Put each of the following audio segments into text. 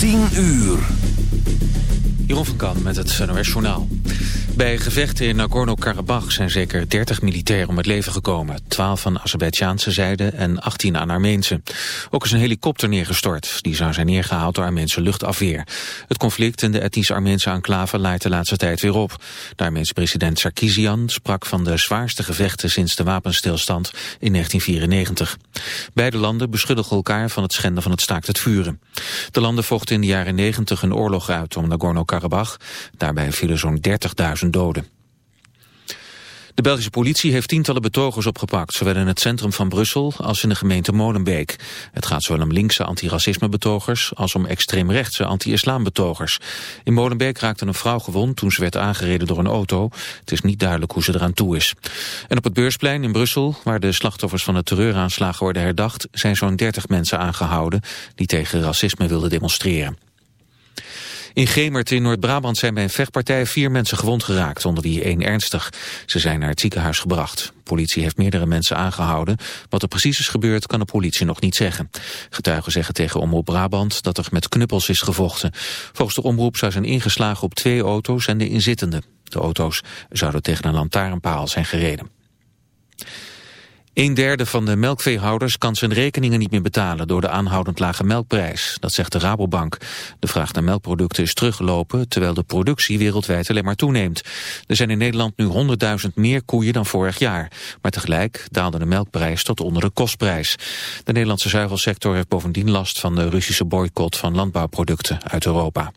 10 uur. Jeroen van Kan met het NOS Journaal. Bij gevechten in Nagorno-Karabakh zijn zeker 30 militairen om het leven gekomen. 12 van Azerbeidzjaanse zijde en 18 aan Armeense. Ook is een helikopter neergestort. Die zou zijn neergehaald door Armeense luchtafweer. Het conflict in de etnisch Armeense enclave laait de laatste tijd weer op. De Armeense president Sarkisian sprak van de zwaarste gevechten sinds de wapenstilstand in 1994. Beide landen beschuldigen elkaar van het schenden van het staakt het vuren. De landen vochten in de jaren 90 een oorlog uit om Nagorno-Karabakh. Daarbij vielen zo'n 30.000 doden. De Belgische politie heeft tientallen betogers opgepakt, zowel in het centrum van Brussel als in de gemeente Molenbeek. Het gaat zowel om linkse antiracisme-betogers als om extreemrechtse anti-islam-betogers. In Molenbeek raakte een vrouw gewond toen ze werd aangereden door een auto. Het is niet duidelijk hoe ze eraan toe is. En op het Beursplein in Brussel, waar de slachtoffers van de terreuraanslagen worden herdacht, zijn zo'n 30 mensen aangehouden die tegen racisme wilden demonstreren. In Gemert in Noord-Brabant zijn bij een vechtpartij vier mensen gewond geraakt, onder wie één ernstig. Ze zijn naar het ziekenhuis gebracht. politie heeft meerdere mensen aangehouden. Wat er precies is gebeurd kan de politie nog niet zeggen. Getuigen zeggen tegen Omroep Brabant dat er met knuppels is gevochten. Volgens de omroep zou zijn ingeslagen op twee auto's en de inzittenden. De auto's zouden tegen een lantaarnpaal zijn gereden. Een derde van de melkveehouders kan zijn rekeningen niet meer betalen door de aanhoudend lage melkprijs. Dat zegt de Rabobank. De vraag naar melkproducten is teruggelopen terwijl de productie wereldwijd alleen maar toeneemt. Er zijn in Nederland nu 100.000 meer koeien dan vorig jaar. Maar tegelijk daalde de melkprijs tot onder de kostprijs. De Nederlandse zuivelsector heeft bovendien last van de Russische boycott van landbouwproducten uit Europa.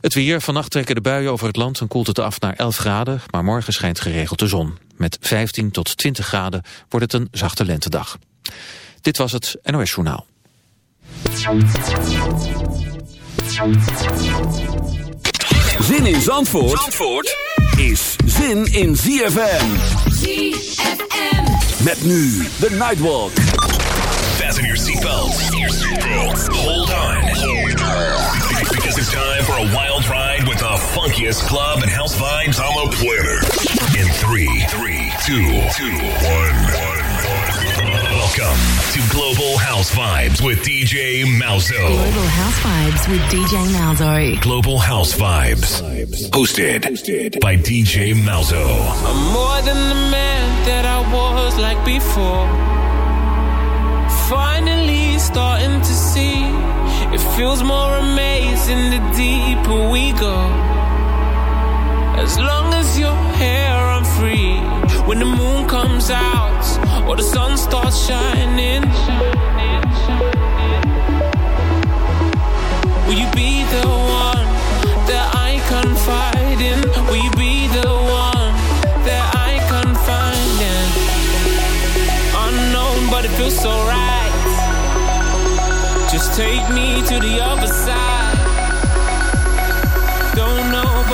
Het weer, vannacht trekken de buien over het land en koelt het af naar 11 graden, maar morgen schijnt geregeld de zon. Met 15 tot 20 graden wordt het een zachte lentedag. Dit was het NOS Journaal. Zin in Zandvoort, Zandvoort is zin in ZFM. ZFM. Met nu de Nightwalk. Fasten your seatbelts. Hold on. Because it's time for a wild ride with the funkiest club and house vibes on the planet. In three, three, two, two, one, one. Welcome to Global House Vibes with DJ Malzo. Global House Vibes with DJ Malzo. Global House Vibes. Hosted by DJ Malzo. I'm more than the man that I was like before. Finally starting to see it feels more amazing the deeper we go. As long as you're here, I'm free. When the moon comes out or the sun starts shining, will you be the one that I confide in? Will you be the one that I confide in? Unknown, but it feels so right. Just take me to the other side.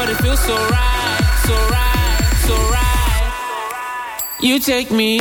But it feels so right, so right, so right. You take me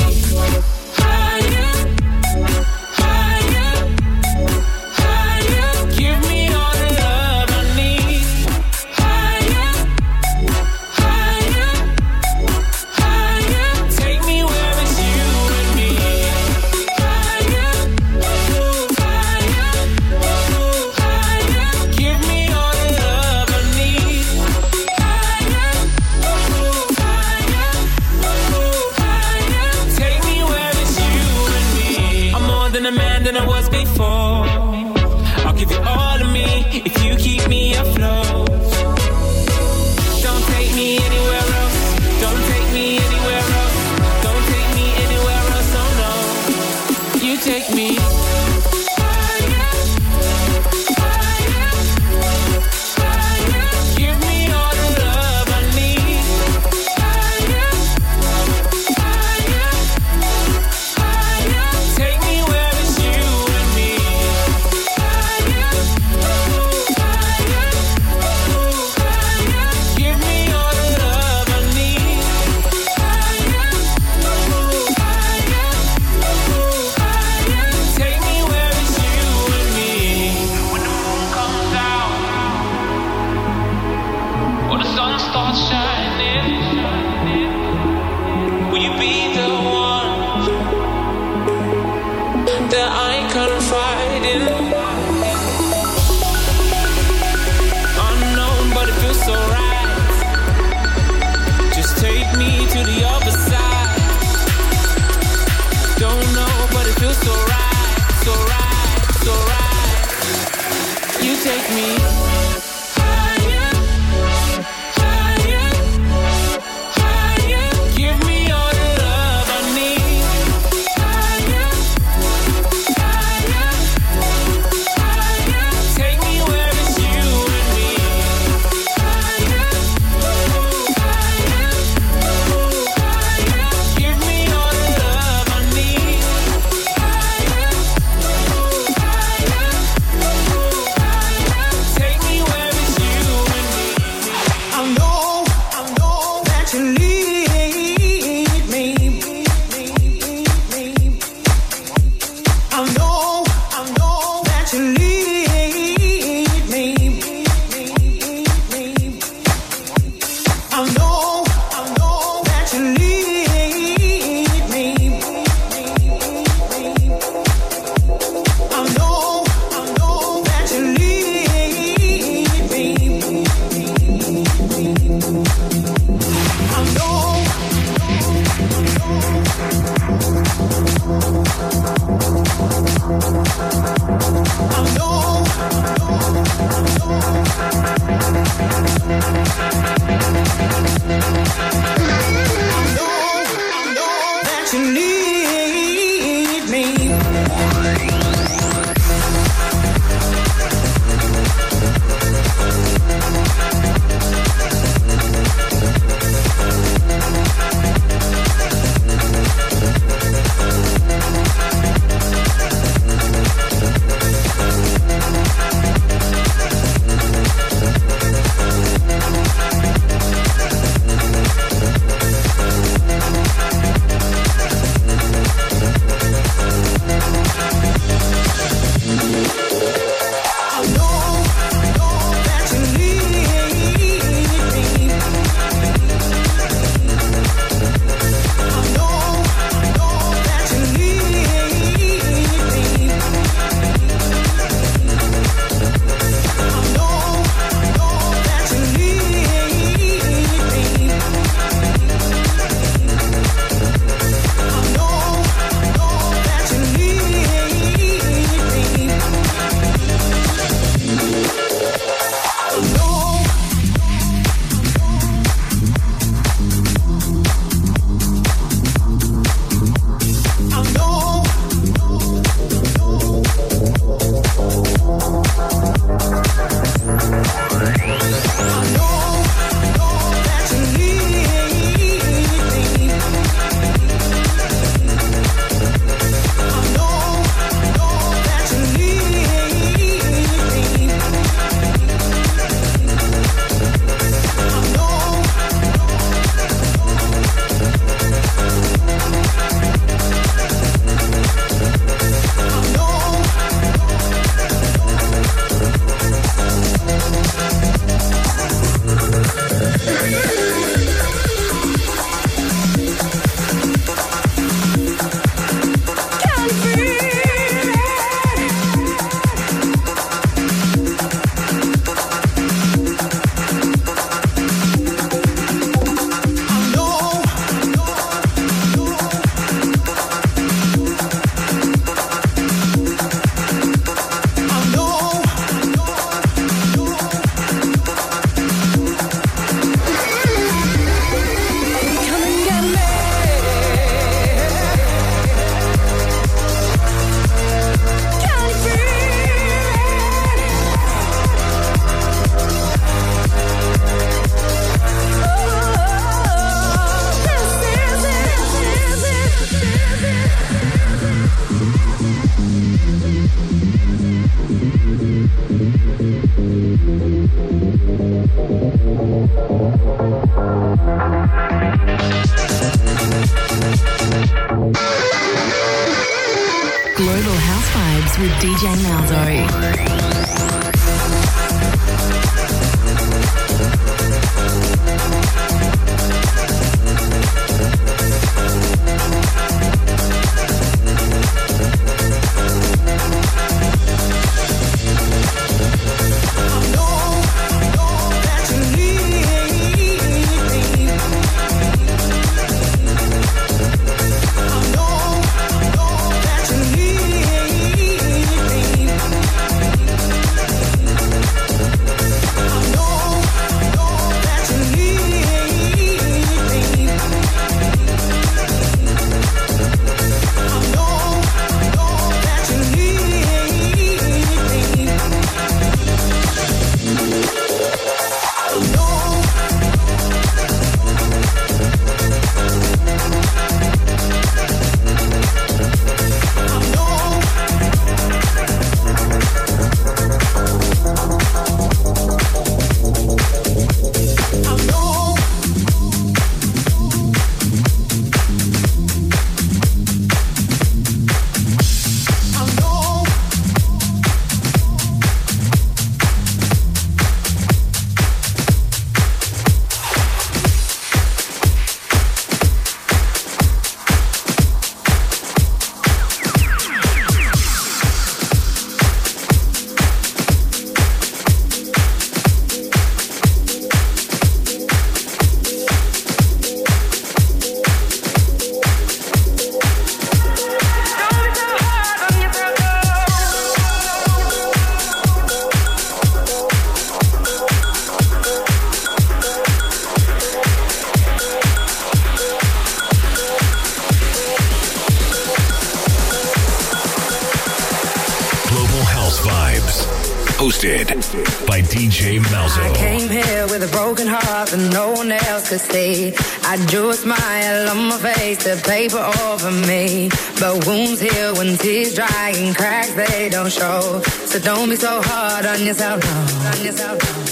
to see. I drew a smile on my face, the paper over me. But wounds heal when tears dry and cracks they don't show. So don't be so hard on yourself. No. On yourself. No.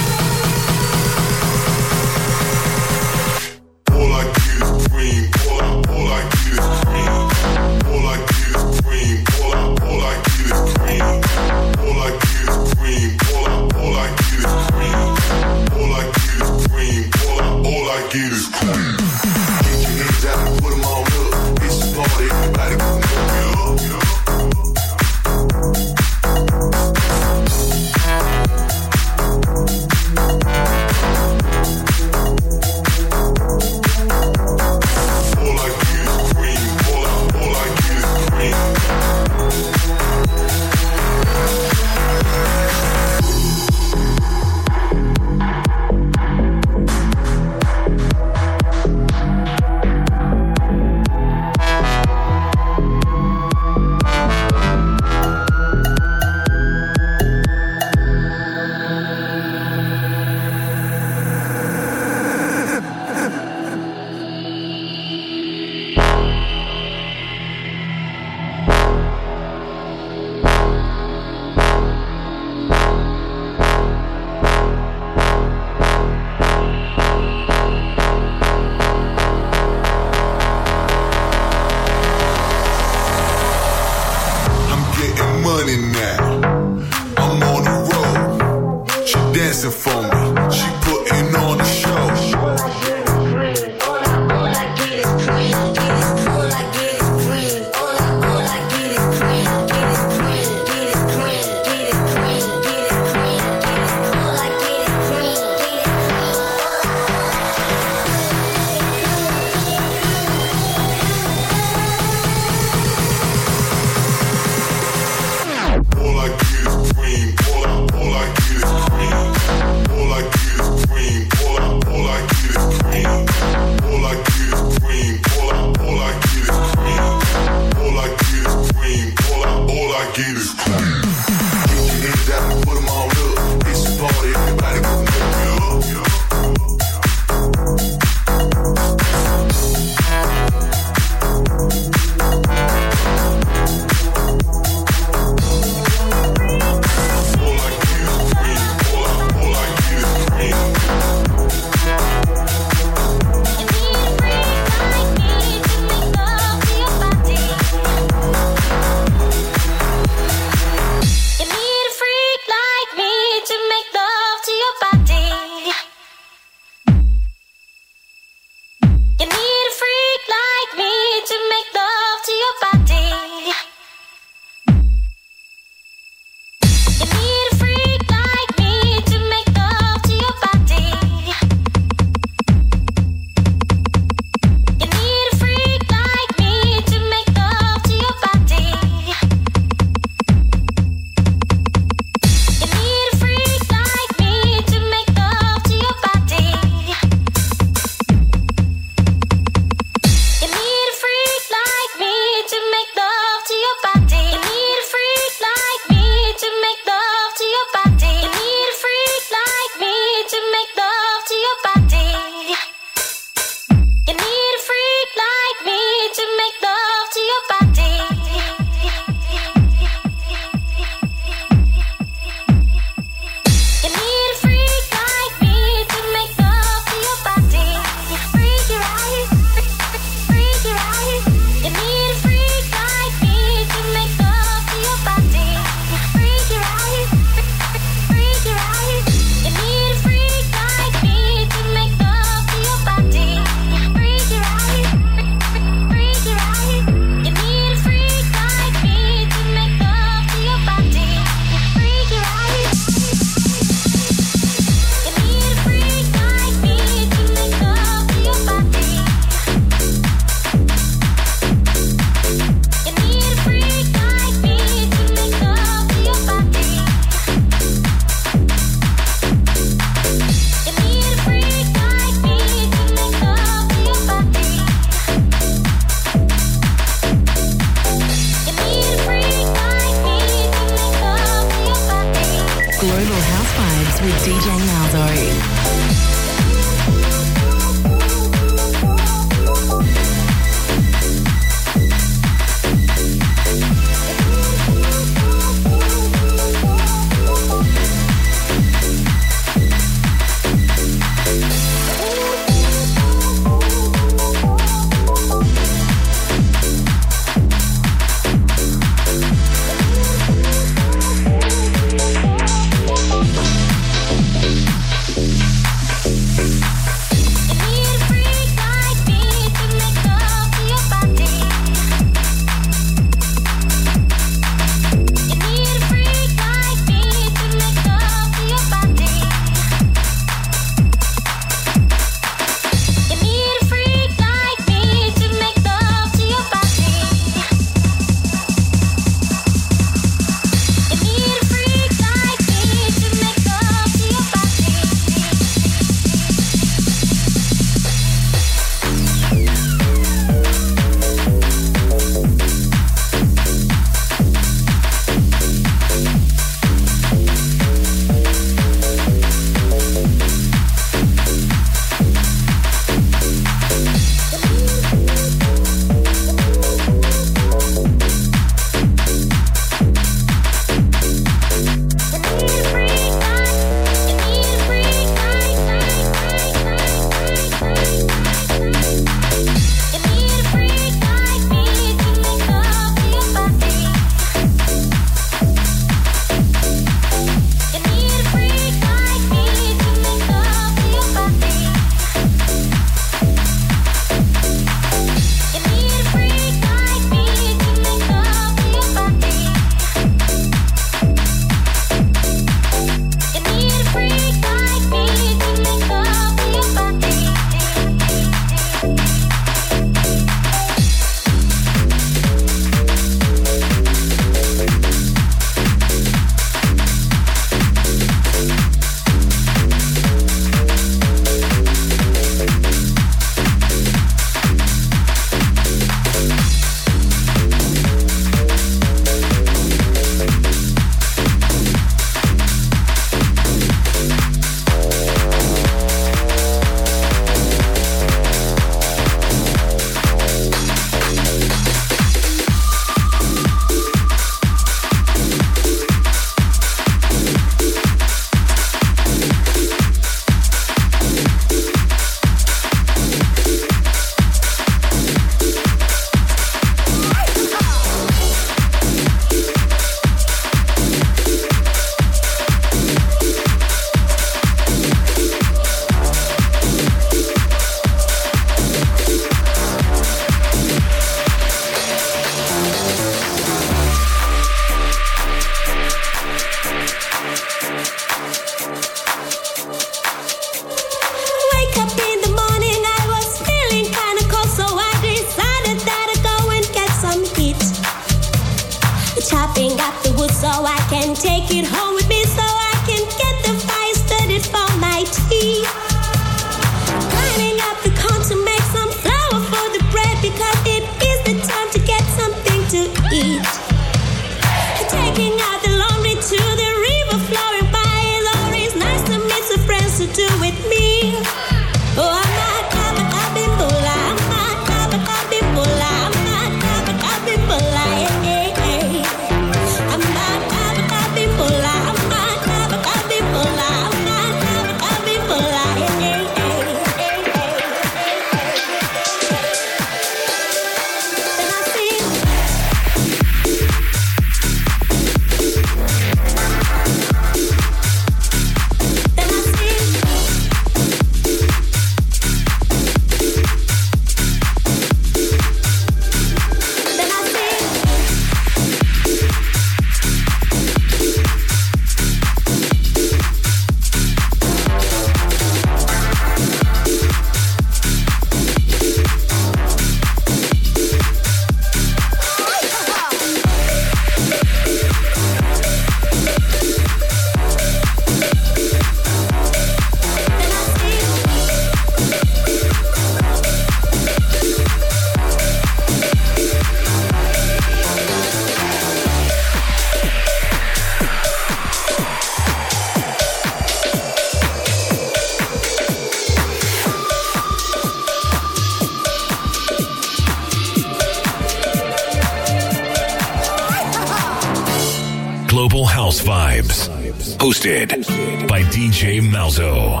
hosted by DJ Malzo.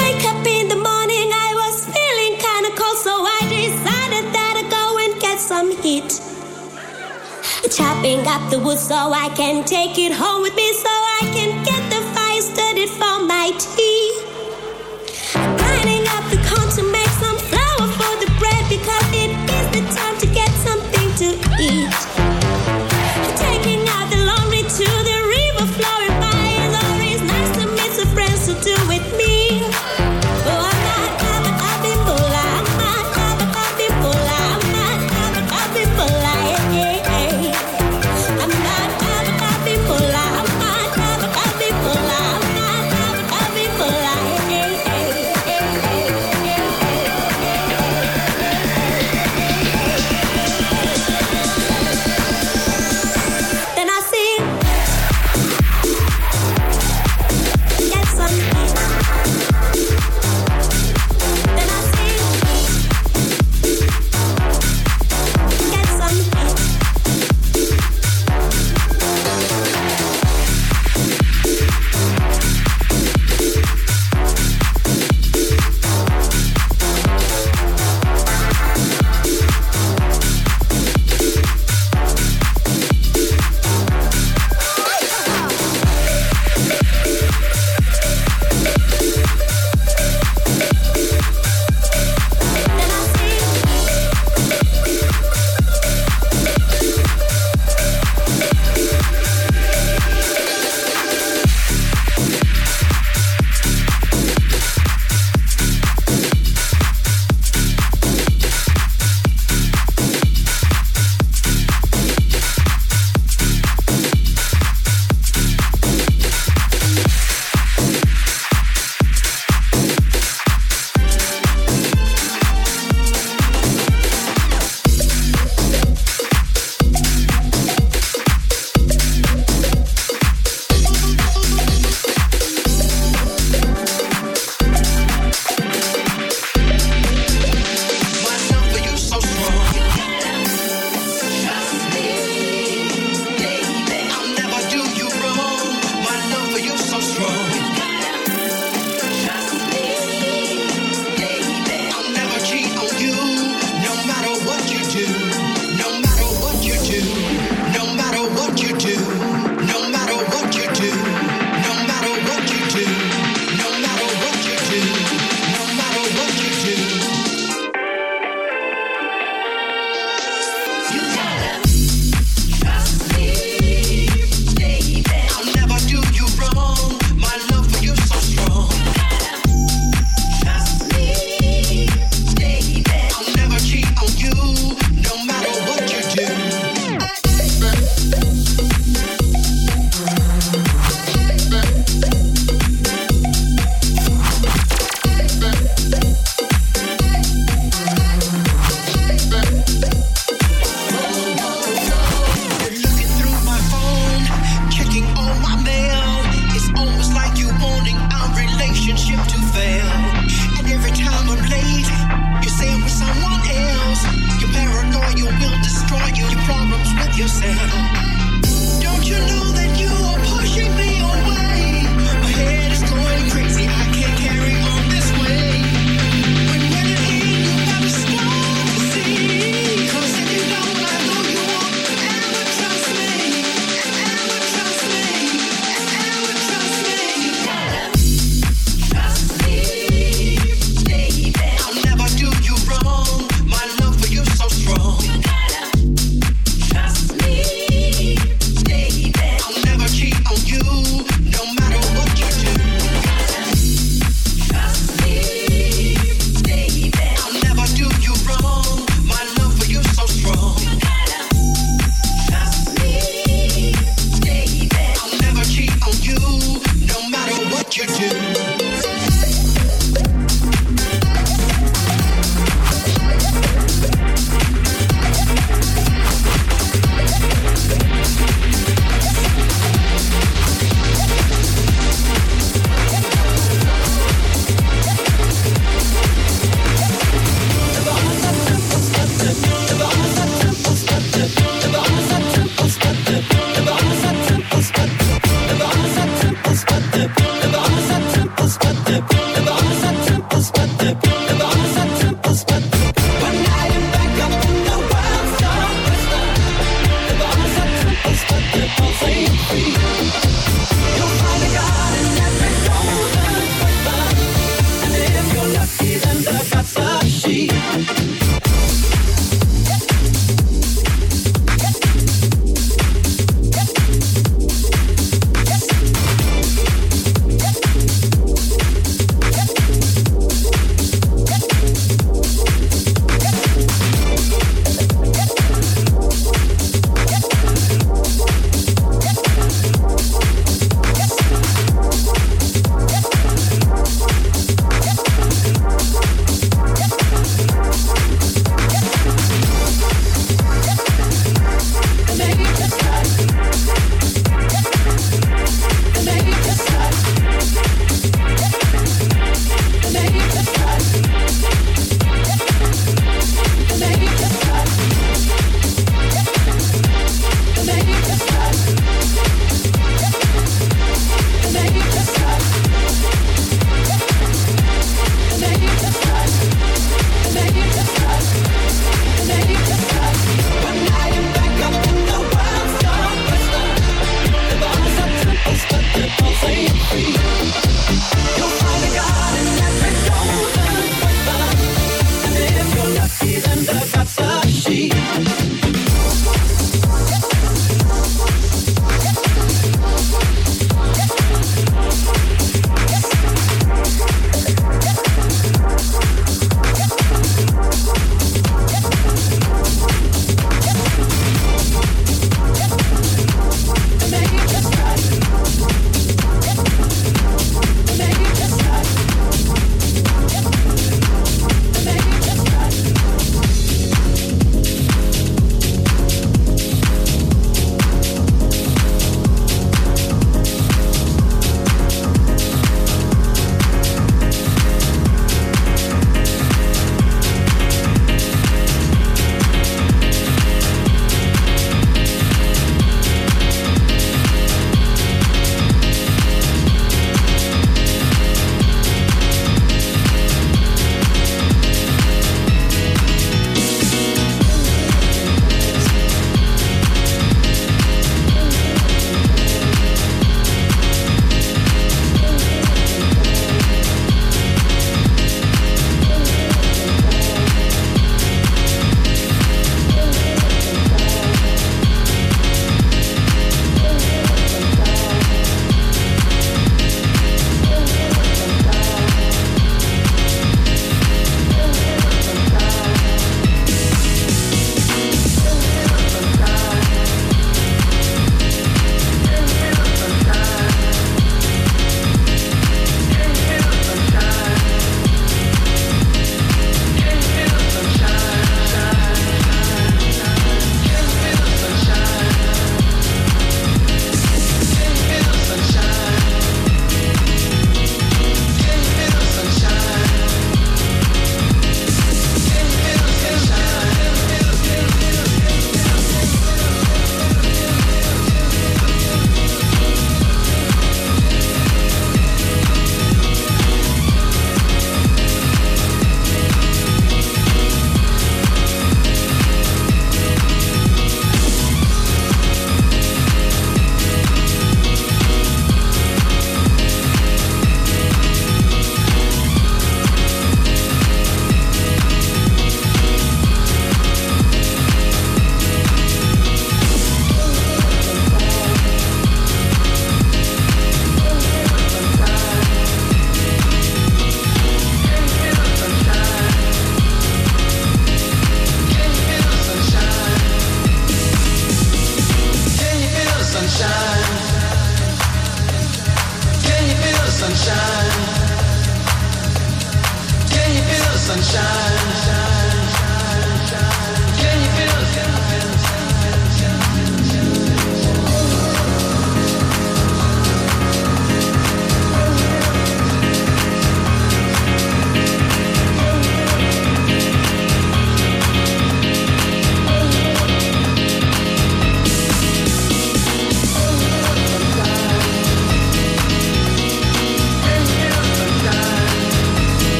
Wake up in the morning, I was feeling kinda cold, so I decided that I'd go and get some heat. Chopping up the wood so I can take it home with me, so I can get the fire started.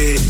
it.